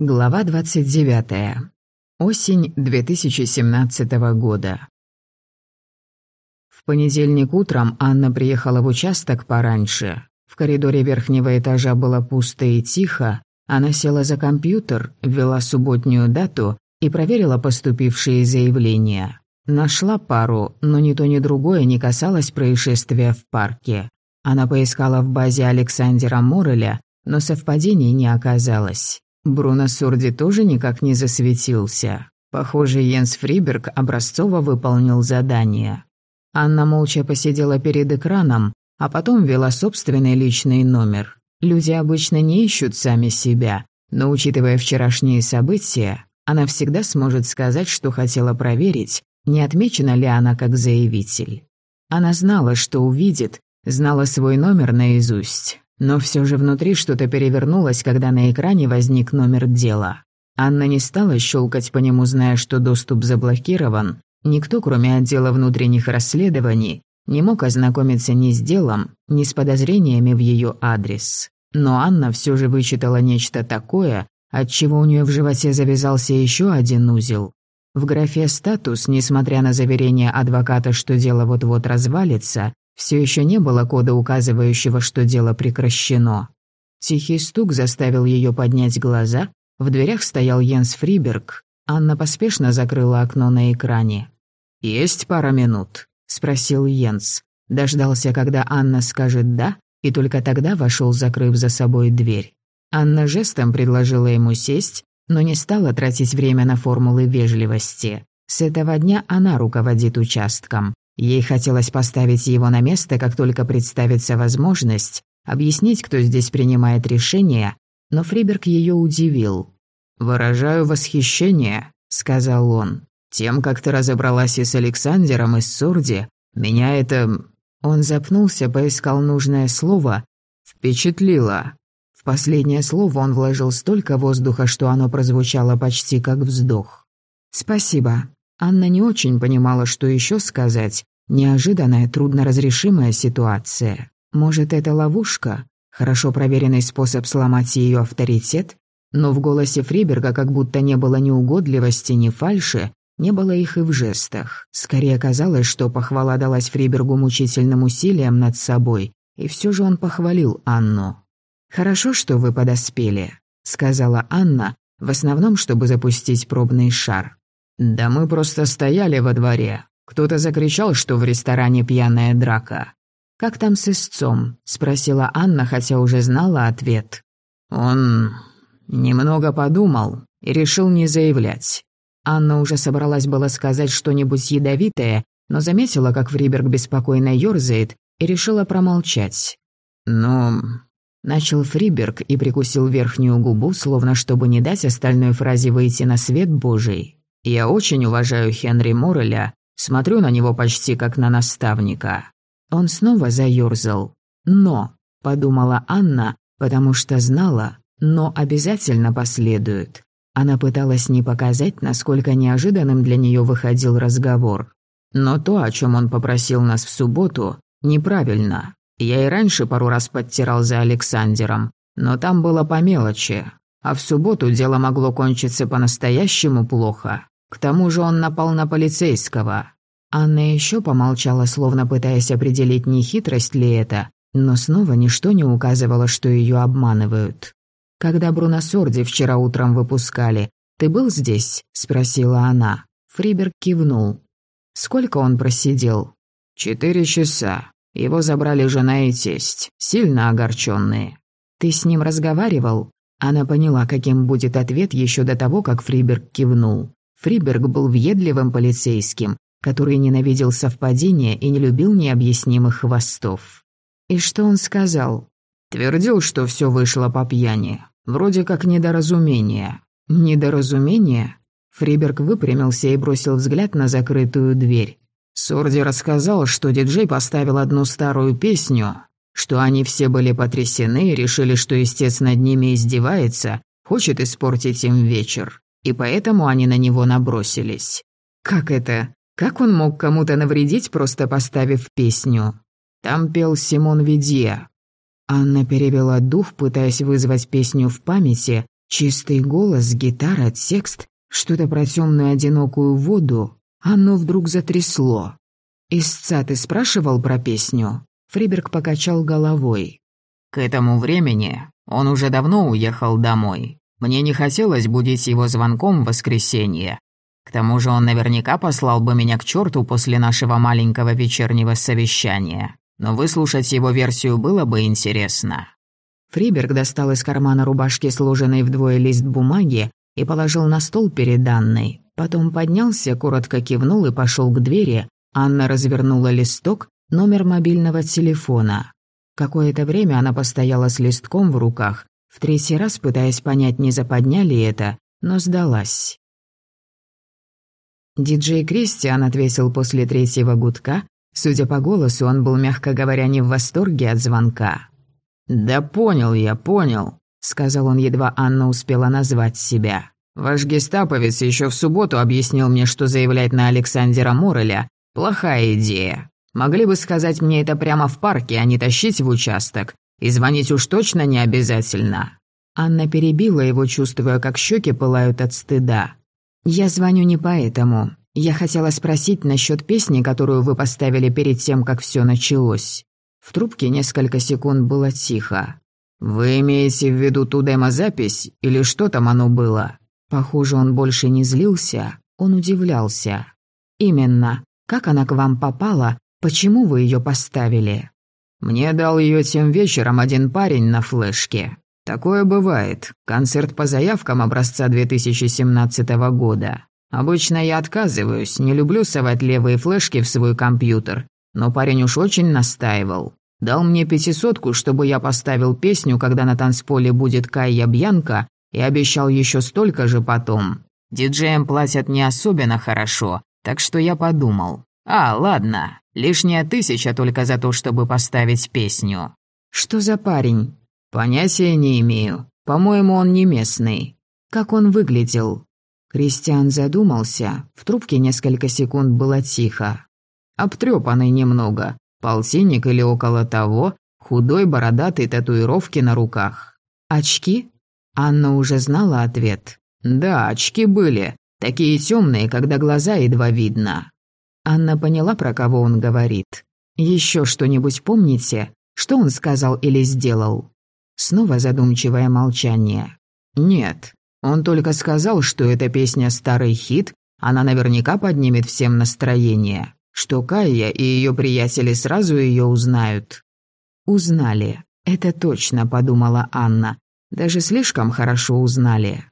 Глава 29. Осень 2017 года. В понедельник утром Анна приехала в участок пораньше. В коридоре верхнего этажа было пусто и тихо. Она села за компьютер, ввела субботнюю дату и проверила поступившие заявления. Нашла пару, но ни то ни другое не касалось происшествия в парке. Она поискала в базе Александра Мореля, но совпадений не оказалось. Бруно Сурди тоже никак не засветился. Похоже, Йенс Фриберг образцово выполнил задание. Анна молча посидела перед экраном, а потом ввела собственный личный номер. Люди обычно не ищут сами себя, но учитывая вчерашние события, она всегда сможет сказать, что хотела проверить, не отмечена ли она как заявитель. Она знала, что увидит, знала свой номер наизусть. Но все же внутри что-то перевернулось, когда на экране возник номер дела. Анна не стала щелкать по нему, зная, что доступ заблокирован. Никто, кроме отдела внутренних расследований, не мог ознакомиться ни с делом, ни с подозрениями в ее адрес. Но Анна все же вычитала нечто такое, от чего у нее в животе завязался еще один узел. В графе «статус», несмотря на заверение адвоката, что дело вот-вот развалится, все еще не было кода, указывающего, что дело прекращено. Тихий стук заставил ее поднять глаза. В дверях стоял Йенс Фриберг. Анна поспешно закрыла окно на экране. «Есть пара минут?» – спросил Йенс. Дождался, когда Анна скажет «да», и только тогда вошел, закрыв за собой дверь. Анна жестом предложила ему сесть, но не стала тратить время на формулы вежливости. С этого дня она руководит участком. Ей хотелось поставить его на место, как только представится возможность, объяснить, кто здесь принимает решения, но Фриберг ее удивил. «Выражаю восхищение», — сказал он. «Тем, как ты разобралась и с Александром, и с Сурди, меня это...» Он запнулся, поискал нужное слово. «Впечатлило». В последнее слово он вложил столько воздуха, что оно прозвучало почти как вздох. «Спасибо». Анна не очень понимала, что еще сказать, Неожиданная, трудноразрешимая ситуация. Может, это ловушка? Хорошо проверенный способ сломать ее авторитет? Но в голосе Фриберга как будто не было ни угодливости, ни фальши, не было их и в жестах. Скорее казалось, что похвала далась Фрибергу мучительным усилием над собой, и все же он похвалил Анну. «Хорошо, что вы подоспели», — сказала Анна, в основном, чтобы запустить пробный шар. «Да мы просто стояли во дворе, кто-то закричал, что в ресторане пьяная драка. «Как там с истцом?» – спросила Анна, хотя уже знала ответ. Он немного подумал и решил не заявлять. Анна уже собралась было сказать что-нибудь ядовитое, но заметила, как Фриберг беспокойно ёрзает, и решила промолчать. «Ну...» – начал Фриберг и прикусил верхнюю губу, словно чтобы не дать остальной фразе выйти на свет Божий. «Я очень уважаю Хенри Морреля Смотрю на него почти как на наставника. Он снова заёрзал. «Но», — подумала Анна, потому что знала, «но обязательно последует». Она пыталась не показать, насколько неожиданным для нее выходил разговор. Но то, о чем он попросил нас в субботу, неправильно. Я и раньше пару раз подтирал за Александром, но там было по мелочи. А в субботу дело могло кончиться по-настоящему плохо. К тому же он напал на полицейского. Анна еще помолчала, словно пытаясь определить, не хитрость ли это, но снова ничто не указывало, что ее обманывают. «Когда Бруно Сорди вчера утром выпускали, ты был здесь?» – спросила она. Фриберг кивнул. «Сколько он просидел?» «Четыре часа. Его забрали жена и тесть, сильно огорченные. Ты с ним разговаривал?» Она поняла, каким будет ответ еще до того, как Фриберг кивнул. Фриберг был въедливым полицейским, который ненавидел совпадения и не любил необъяснимых хвостов. И что он сказал? Твердил, что все вышло по пьяни. Вроде как недоразумение. Недоразумение? Фриберг выпрямился и бросил взгляд на закрытую дверь. Сорди рассказал, что диджей поставил одну старую песню, что они все были потрясены и решили, что истец над ними издевается, хочет испортить им вечер и поэтому они на него набросились. Как это? Как он мог кому-то навредить, просто поставив песню? Там пел Симон Видье. Анна перевела дух, пытаясь вызвать песню в памяти, Чистый голос, гитара, текст, что-то про темную одинокую воду. Оно вдруг затрясло. «Истца, ты спрашивал про песню?» Фриберг покачал головой. «К этому времени он уже давно уехал домой. Мне не хотелось будить его звонком в воскресенье. К тому же он наверняка послал бы меня к черту после нашего маленького вечернего совещания. Но выслушать его версию было бы интересно». Фриберг достал из кармана рубашки сложенный вдвое лист бумаги и положил на стол перед Анной. Потом поднялся, коротко кивнул и пошел к двери. Анна развернула листок, номер мобильного телефона. Какое-то время она постояла с листком в руках, в третий раз пытаясь понять, не заподня ли это, но сдалась. Диджей Кристиан ответил после третьего гудка. Судя по голосу, он был, мягко говоря, не в восторге от звонка. «Да понял я, понял», — сказал он, едва Анна успела назвать себя. «Ваш гестаповец еще в субботу объяснил мне, что заявлять на Александра Мореля — плохая идея. Могли бы сказать мне это прямо в парке, а не тащить в участок. И звонить уж точно не обязательно». Анна перебила его, чувствуя, как щеки пылают от стыда. «Я звоню не поэтому. Я хотела спросить насчет песни, которую вы поставили перед тем, как все началось». В трубке несколько секунд было тихо. «Вы имеете в виду ту демозапись, или что там оно было?» Похоже, он больше не злился, он удивлялся. «Именно. Как она к вам попала? Почему вы ее поставили?» «Мне дал ее тем вечером один парень на флешке. Такое бывает. Концерт по заявкам образца 2017 года. Обычно я отказываюсь, не люблю совать левые флешки в свой компьютер. Но парень уж очень настаивал. Дал мне пятисотку, чтобы я поставил песню, когда на танцполе будет Кайя Бьянка, и обещал еще столько же потом. Диджеям платят не особенно хорошо, так что я подумал. А, ладно, лишняя тысяча только за то, чтобы поставить песню. Что за парень? Понятия не имею. По-моему, он не местный. Как он выглядел? Кристиан задумался. В трубке несколько секунд было тихо. Обтрепанный немного, полтинник или около того, худой, бородатый, татуировки на руках. Очки? Анна уже знала ответ. Да, очки были, такие темные, когда глаза едва видно. Анна поняла, про кого он говорит. Еще что-нибудь помните? Что он сказал или сделал? Снова задумчивое молчание. Нет, он только сказал, что эта песня старый хит, она наверняка поднимет всем настроение что Кайя и ее приятели сразу ее узнают. «Узнали. Это точно», — подумала Анна. «Даже слишком хорошо узнали».